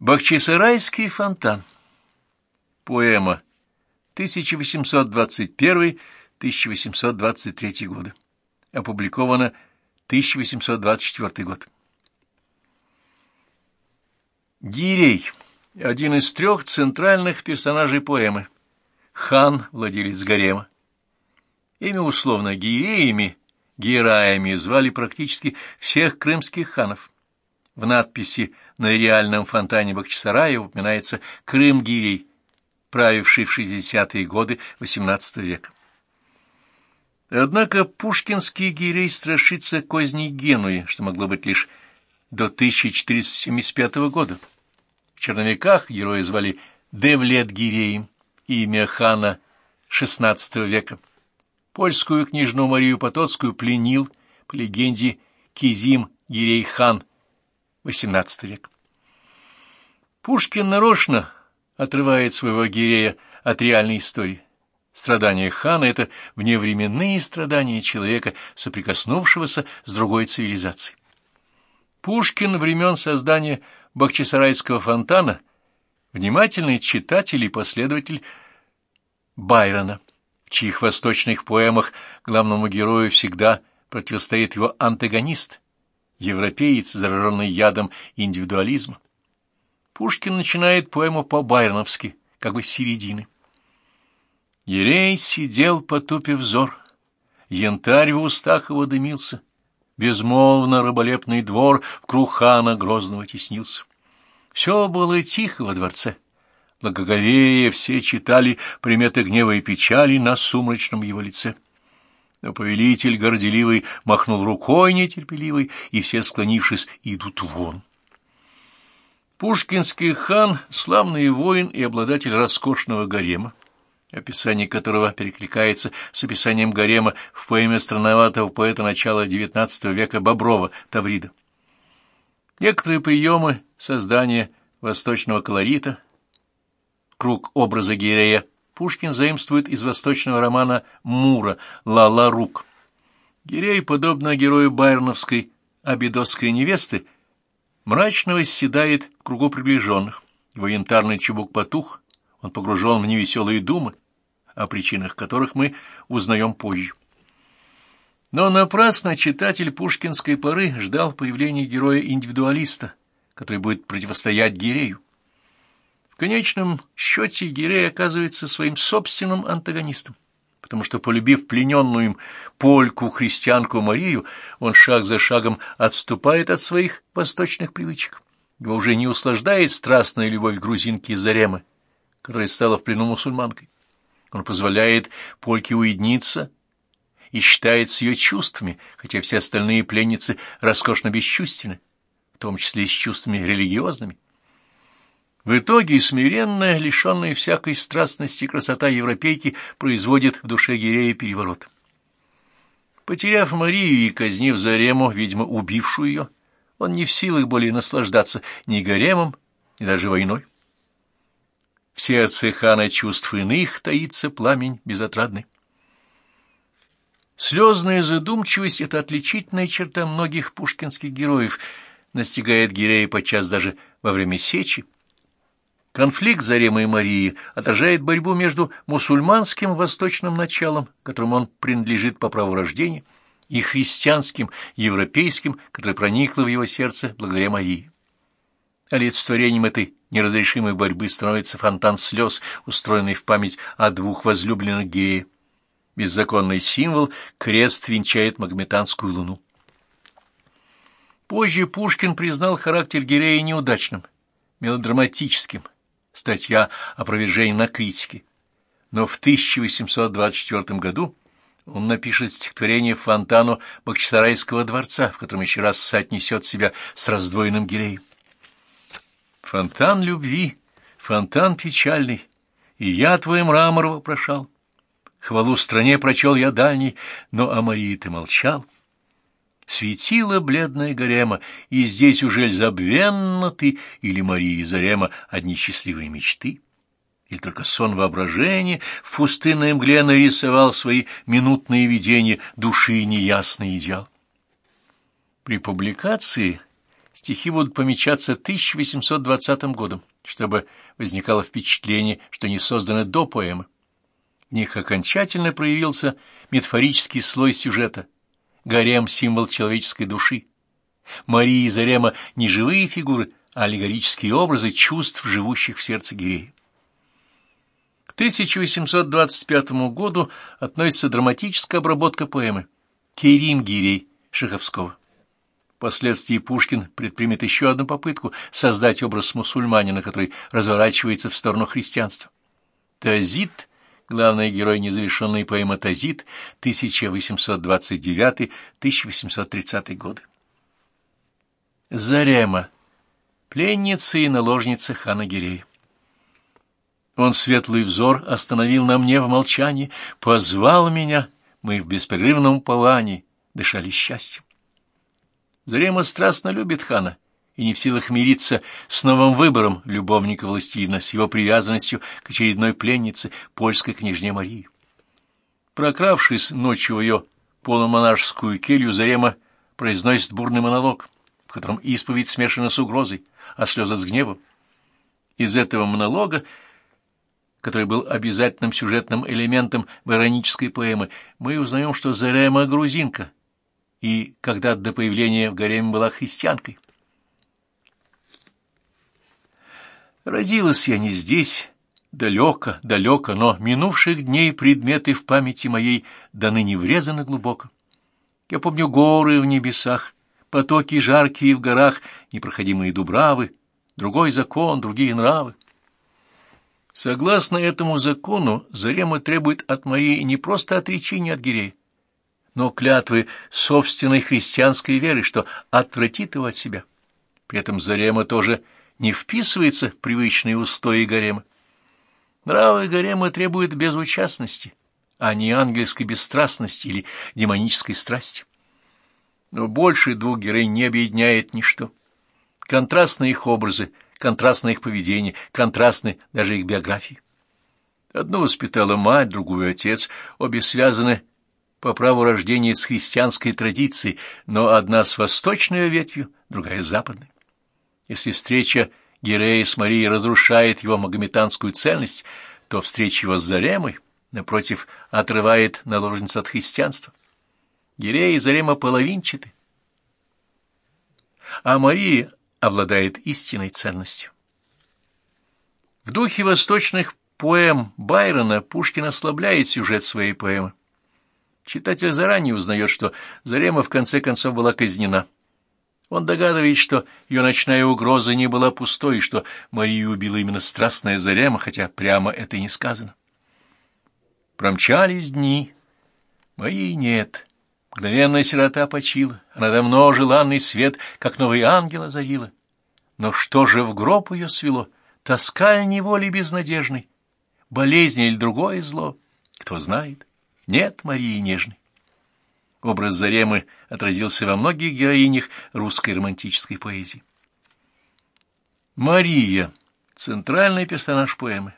Бахчисарайский фонтан. Поэма 1821-1823 годы. Опубликована 1824 год. Гирей – один из трех центральных персонажей поэмы. Хан – владелец гарема. Имя условно Гиреями, Гераями звали практически всех крымских ханов. В надписи на реальном фонтане Бахчисарая упоминается Крым-Гирей, правивший в 60-е годы XVIII века. Однако пушкинский гирей страшится козней Генуи, что могло быть лишь до 1475 года. В черновиках героя звали Девлет Гиреем, имя хана XVI века. Польскую княжну Марию Потоцкую пленил, по легенде, Кизим Гирей-хан XVIII век. Пушкин нарочно отрывает своего гирея от реальной истории. Страдания хана — это вневременные страдания человека, соприкоснувшегося с другой цивилизацией. Пушкин времен создания Бахчисарайского фонтана внимательный читатель и последователь Байрона, в чьих восточных поэмах главному герою всегда противостоит его антагонист, европеец, зараженный ядом индивидуализма. Пушкин начинает поэму по-байроновски, как бы с середины. Ерей сидел, потупив взор, янтарь в устах его дымился, безмолвно раболепный двор в круг хана грозного теснился. Все было тихо во дворце. Благоговея все читали приметы гнева и печали на сумрачном его лице. Но повелитель горделивый махнул рукой нетерпеливой, и все, склонившись, идут вон. Пушкинский хан — славный воин и обладатель роскошного гарема, описание которого перекликается с описанием гарема в поэме странноватого поэта начала XIX века Боброва Таврида. Некоторые приемы создания восточного колорита, круг образа Гирея Пушкин заимствует из восточного романа Мура «Ла-ла Рук». Гирей, подобно герою байроновской обедосской невесты, мрачно восседает в кругу приближенных. Его янтарный чубук потух, он погружен в невеселые думы, о причинах которых мы узнаем позже. Но напрасно читатель пушкинской поры ждал появления героя-индивидуалиста, который будет противостоять Гирею конечном счете Гирей оказывается своим собственным антагонистом, потому что, полюбив плененную им польку-христианку Марию, он шаг за шагом отступает от своих восточных привычек. Его уже не услаждает страстная любовь грузинки Заремы, которая стала в плену мусульманкой. Он позволяет польке уединиться и считает с ее чувствами, хотя все остальные пленницы роскошно бесчувственны, в том числе и с чувствами религиозными. В итоге смиренная, лишенная всякой страстности красота европейки производит в душе Гирея переворот. Потеряв Марию и казнив Зарему, видимо, убившую ее, он не в силах более наслаждаться ни гаремом, ни даже войной. В сердце хана чувств иных таится пламень безотрадный. Слезная задумчивость — это отличительная черта многих пушкинских героев, настигает Гирея подчас даже во время сечи, Конфликт Заремы и Марии отражает борьбу между мусульманским восточным началом, которому он принадлежит по праву рождения, и христианским, европейским, которое проникло в его сердце благодаря Марии. Олицетворением этой неразрешимой борьбы становится фонтан слез, устроенный в память о двух возлюбленных геях. Беззаконный символ — крест венчает магометанскую луну. Позже Пушкин признал характер Гирея неудачным, мелодраматическим, статья опровержения на критике. Но в 1824 году он напишет стихотворение фонтану Бахчисарайского дворца, в котором еще раз соотнесет себя с раздвоенным гиреем. Фонтан любви, фонтан печальный, и я твой мрамор вопрошал. Хвалу стране прочел я дальний, но о Марии ты молчал. Светила бледная гарема, и здесь уже забвенна ты, или Мария Зарема одни счастливые мечты? Или только сон воображения в пустынной мгле нарисовал свои минутные видения души неясный идеал? При публикации стихи будут помечаться 1820 годом, чтобы возникало впечатление, что они созданы до поэмы. В них окончательно проявился метафорический слой сюжета, гарем — символ человеческой души. Мария и Зарема — не живые фигуры, а аллегорические образы чувств, живущих в сердце Гирея. К 1825 году относится драматическая обработка поэмы «Керим Гирей» Шаховского. Впоследствии Пушкин предпримет еще одну попытку создать образ мусульманина, который разворачивается в сторону христианства. Тазит, главный герой незавершенной поэмы «Тазит», 1829-1830 годы. Зарема, пленница и наложница хана Гирея. Он светлый взор остановил на мне в молчании, позвал меня, мы в беспрерывном палании дышали счастьем. Зарема страстно любит хана и не в силах мириться с новым выбором любовника-властелина, с его привязанностью к очередной пленнице, польской княжне Марии. Прокравшись ночью в ее полумонашескую келью, Зарема произносит бурный монолог, в котором исповедь смешана с угрозой, а слезы с гневом. Из этого монолога который был обязательным сюжетным элементом в поэмы, мы узнаем, что Зарема грузинка, и когда до появления в гареме была христианкой. Родилась я не здесь, далеко, далеко, но минувших дней предметы в памяти моей до ныне врезаны глубоко. Я помню горы в небесах, потоки жаркие в горах, непроходимые дубравы, другой закон, другие нравы. Согласно этому закону, Зарема требует от Марии не просто отречения от Гирея, но клятвы собственной христианской веры, что отвратит его от себя. При этом Зарема тоже не вписывается в привычные устои гарема. Нравы гарема требуют безучастности, а не ангельской бесстрастности или демонической страсти. Но больше двух героинь не объединяет ничто. Контрастные их образы, контрастное их поведение, контрастны даже их биографии. Одну воспитала мать, другую отец, обе связаны по праву рождения с христианской традицией, но одна с восточной ветвью, другая с западной. Если встреча Гирея с Марией разрушает его магометанскую цельность, то встреча его с Заремой, напротив, отрывает наложницу от христианства. Гирея и Зарема половинчаты, а Мария обладает истинной ценностью. В духе восточных поэм Байрона Пушкин ослабляет сюжет своей поэмы. Читатель заранее узнает, что Зарема в конце концов была казнена. Он догадывается, что ее ночная угроза не была пустой, и что Марию убила именно страстная Зарема, хотя прямо это и не сказано. Промчались дни. Марии нет. Мгновенная сирота почила, она давно желанный свет, как новый ангел озарила. Но что же в гроб ее свело? Тоска неволи безнадежной, болезнь или другое зло? Кто знает? Нет Марии нежной. Образ Заремы отразился во многих героинях русской романтической поэзии. Мария — центральный персонаж поэмы.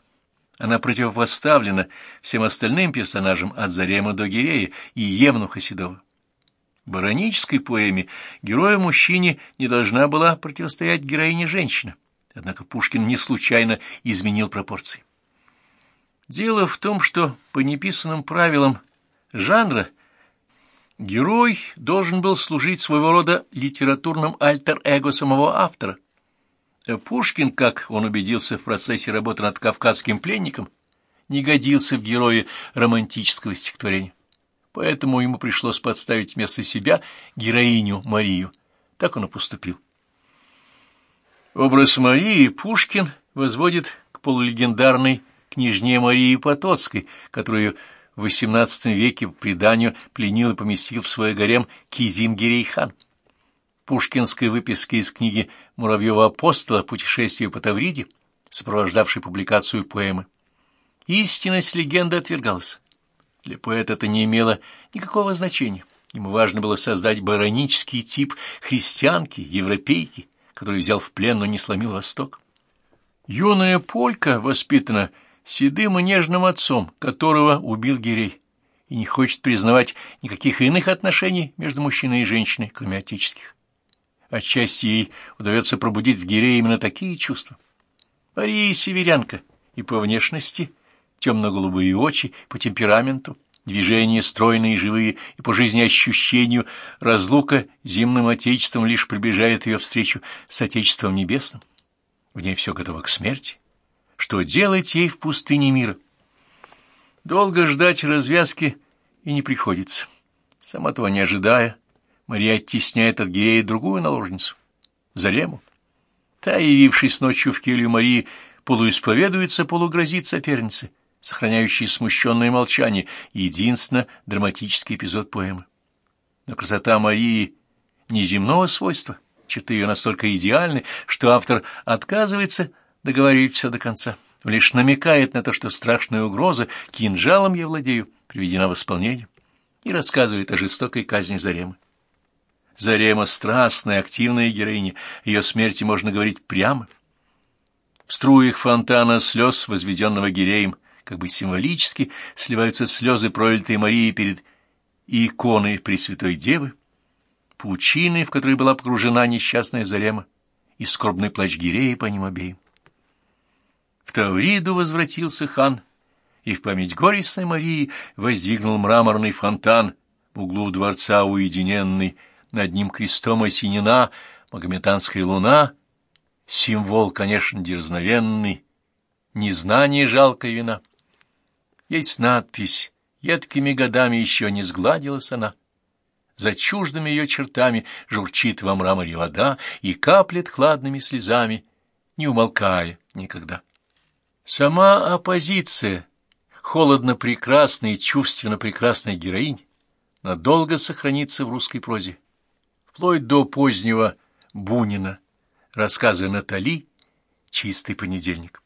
Она противопоставлена всем остальным персонажам от Заремы до Гирея и Евнуха Седова. В баронической поэме героя-мужчине не должна была противостоять героине-женщина, однако Пушкин не случайно изменил пропорции. Дело в том, что по неписанным правилам жанра герой должен был служить своего рода литературным альтер-эго самого автора. А Пушкин, как он убедился в процессе работы над «Кавказским пленником», не годился в герое романтического стихотворения. Поэтому ему пришлось подставить вместо себя героиню Марию. Так он и поступил. Образ Марии Пушкин возводит к полулегендарной княжне Марии Потоцкой, которую в XVIII веке по преданию пленил и поместил в свой гарем Кизим Гирейхан. Пушкинской выписки из книги Муравьева апостола «Путешествие по Тавриде», сопровождавшей публикацию поэмы. Истинность легенды отвергалась. Для поэта это не имело никакого значения. Ему важно было создать баронический тип христианки, европейки, который взял в плен, но не сломил Восток. Юная полька воспитана седым и нежным отцом, которого убил Гирей, и не хочет признавать никаких иных отношений между мужчиной и женщиной, кроме отеческих. Отчасти ей удается пробудить в Гире именно такие чувства. Мария северянка и по внешности, темно-голубые очи, по темпераменту, движения стройные и живые, и по жизни ощущению разлука зимным отечеством лишь приближает ее встречу с отечеством небесным. В ней все готово к смерти. Что делать ей в пустыне мира? Долго ждать развязки и не приходится. Сама того не ожидая, Мария оттесняет от Гирея другую наложницу, Зарему. Та, явившись ночью в келью Марии, полуисповедуется, полугрозит сопернице, сохраняющей смущенное молчание, единственно драматический эпизод поэмы. Но красота Марии неземного свойства, черты ее настолько идеальны, что автор отказывается договаривать все до конца, лишь намекает на то, что страшная угроза кинжалом я владею приведена в исполнение, и рассказывает о жестокой казни Заремы. Зарема — страстная, активная героиня, ее смерти можно говорить прямо. В струях фонтана слез, возведенного Гиреем, как бы символически сливаются слезы, пролитые Марией перед иконой Пресвятой Девы, паучины, в которой была погружена несчастная Зарема, и скорбный плач Гирея по ним обеим. В Тавриду возвратился хан, и в память горестной Марии воздвигнул мраморный фонтан в углу дворца уединенный, над ним крестом осенена магометанская луна, символ, конечно, дерзновенный, незнание жалкая вина. Есть надпись, едкими годами еще не сгладилась она. За чуждыми ее чертами журчит во мраморе вода и каплет хладными слезами, не умолкая никогда. Сама оппозиция, холодно прекрасной и чувственно прекрасной героинь, надолго сохранится в русской прозе. Вплоть до позднего Бунина, рассказы Натали. «Чистый понедельник».